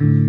Mm-hmm.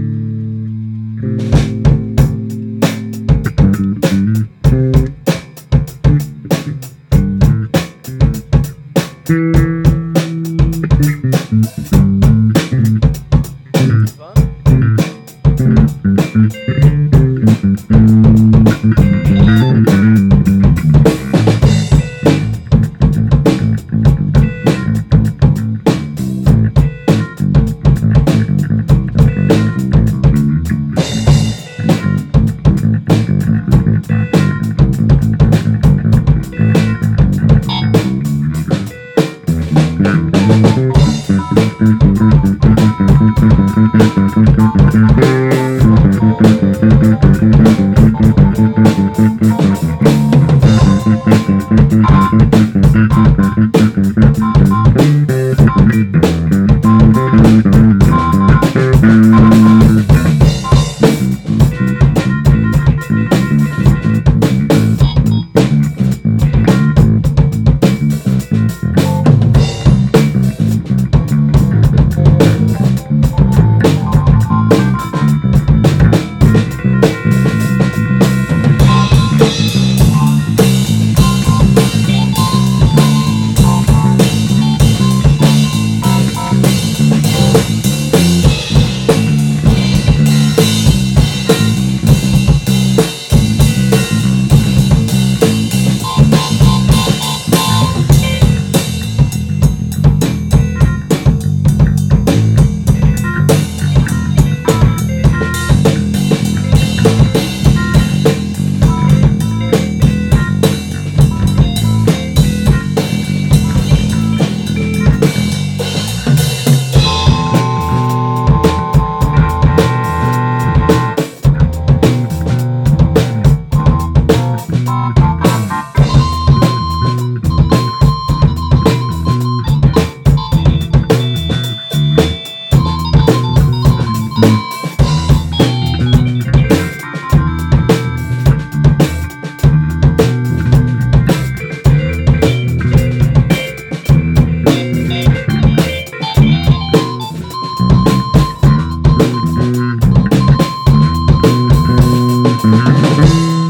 Mm-hmm.